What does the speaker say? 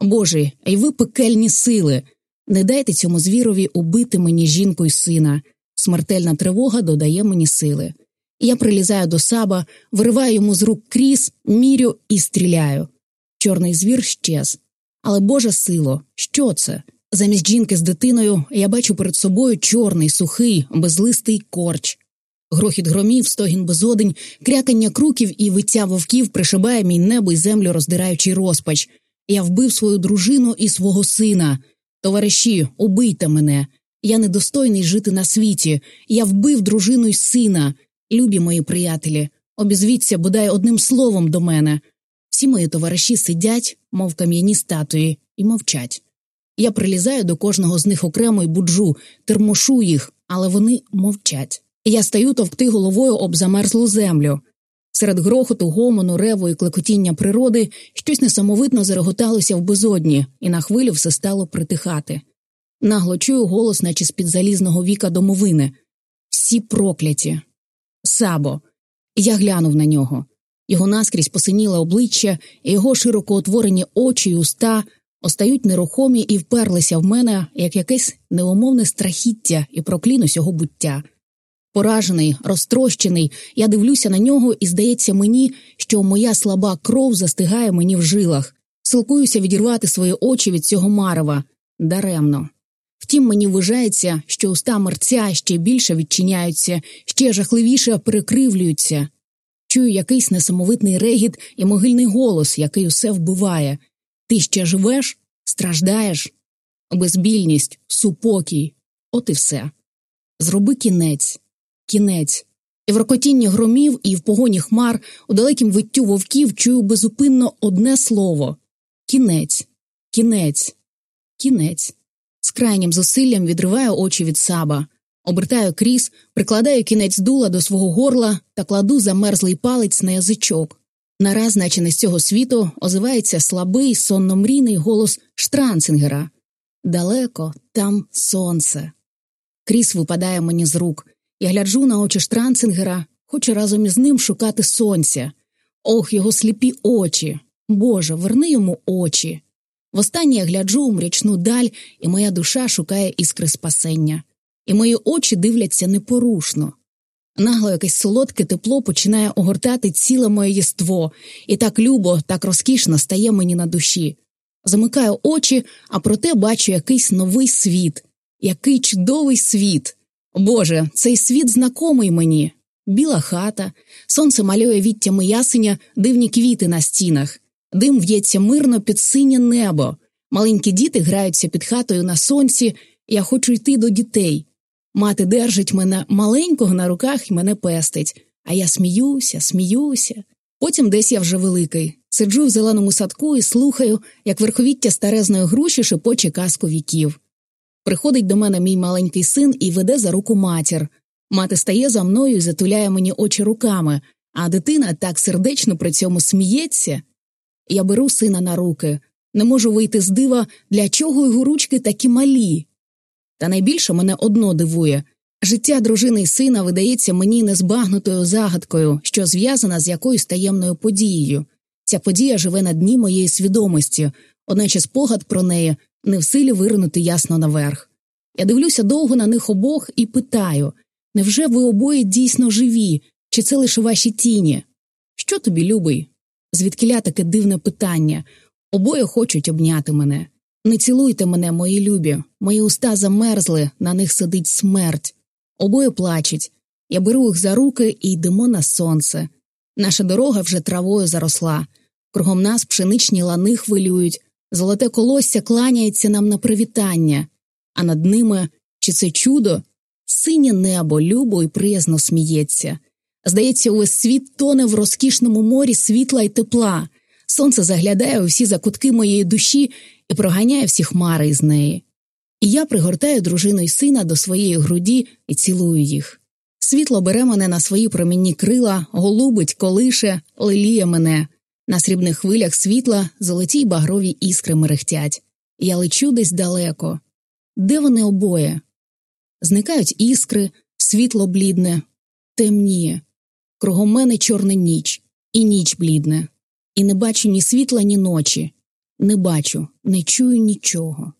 Боже, й ви пекельні сили. Не дайте цьому звірові убити мені жінку й сина. Смертельна тривога додає мені сили. Я прилізаю до саба, вириваю йому з рук кріс, мірю і стріляю. Чорний звір щез. Але Божа сило, що це? Замість жінки з дитиною я бачу перед собою чорний, сухий, безлистий корч. Грохіт громів, стогін безодень, крякання круків і виття вовків пришибає мій небо й землю, роздираючи розпач. Я вбив свою дружину і свого сина. Товариші, убийте мене. Я недостойний жити на світі. Я вбив дружину й сина. Любі мої приятелі, обізвіться бодай одним словом до мене. Всі мої товариші сидять, мов кам'яні статуї, і мовчать. Я прилізаю до кожного з них окремо й буджу, термошу їх, але вони мовчать. Я стаю товкти головою об замерзлу землю. Серед грохоту, гомону, реву і клекотіння природи щось несамовитно зареготалося в безодні, і на хвилю все стало притихати. Нагло чую голос, наче з під залізного віка домовини. Всі прокляті. Сабо. Я глянув на нього. Його наскрізь посиніле обличчя, і його широко отворені очі й уста остають нерухомі і вперлися в мене як якесь неумовне страхіття і проклін усього буття. Поражений, розтрощений, я дивлюся на нього, і здається мені, що моя слаба кров застигає мені в жилах, силкуюся відірвати свої очі від цього марева даремно. Втім, мені вважається, що уста мерця ще більше відчиняються, ще жахливіше перекривлюються. Чую якийсь несамовитний регіт і могильний голос, який усе вбиває. Ти ще живеш, страждаєш, безбільність, супокій, от і все. Зроби кінець, кінець. І в рокотінні громів, і в погоні хмар, у далекім виттю вовків чую безупинно одне слово кінець, кінець, кінець. З крайнім зусиллям відриваю очі від саба, обертаю кріс, прикладаю кінець дула до свого горла та кладу замерзлий палець на язичок. Нараз, наче не з цього світу, озивається слабий, сонномрійний голос Штранцингера. Далеко там сонце. Кріс випадає мені з рук. Я гляджу на очі Штранцингера, хочу разом із ним шукати сонця. Ох, його сліпі очі. Боже, верни йому очі. Востаннє я гляджу у мрячну даль, і моя душа шукає іскри спасення, і мої очі дивляться непорушно. Нагло якесь солодке тепло починає огортати ціле моє єство, і так любо, так розкішно стає мені на душі. Замикаю очі, а проте бачу якийсь новий світ, який чудовий світ. Боже, цей світ знакомий мені. Біла хата, сонце малює віттями ясеня, дивні квіти на стінах. Дим в'ється мирно під синє небо. Маленькі діти граються під хатою на сонці, я хочу йти до дітей. Мати держить мене маленького на руках і мене пестить, а я сміюся, сміюся. Потім десь я вже великий. Сиджу в зеленому садку і слухаю, як верховіття старезної груші шепоче казку віків. Приходить до мене мій маленький син і веде за руку матір. Мати стає за мною і затуляє мені очі руками, а дитина так сердечно при цьому сміється. Я беру сина на руки, не можу вийти з дива, для чого його ручки такі малі. Та найбільше мене одно дивує життя дружини й сина видається мені незбагнутою загадкою, що зв'язана з якоюсь таємною подією. Ця подія живе на дні моєї свідомості, одначе спогад про неї не в силі виринути ясно наверх. Я дивлюся довго на них обох і питаю невже ви обоє дійсно живі, чи це лише ваші тіні? Що тобі, любий? Звідкиля таке дивне питання обоє хочуть обняти мене. Не цілуйте мене, мої любі, мої уста замерзли, на них сидить смерть. Обоє плачуть. Я беру їх за руки і йдемо на сонце. Наша дорога вже травою заросла. Кругом нас пшеничні лани хвилюють, золоте колосся кланяється нам на привітання, а над ними чи це чудо? Синє небо любо і приязно сміється. Здається, увесь світ тоне в розкішному морі світла й тепла. Сонце заглядає у всі закутки моєї душі і проганяє всі хмари із неї. І я пригортаю дружину й сина до своєї груді і цілую їх. Світло бере мене на свої промінні крила, голубить, колише, леліє мене. На срібних хвилях світла золоті й багрові іскри мерехтять. Я лечу десь далеко. Де вони обоє? Зникають іскри, світло блідне, темніє. Кругом мене чорна ніч, і ніч блідне, і не бачу ні світла, ні ночі. Не бачу, не чую нічого.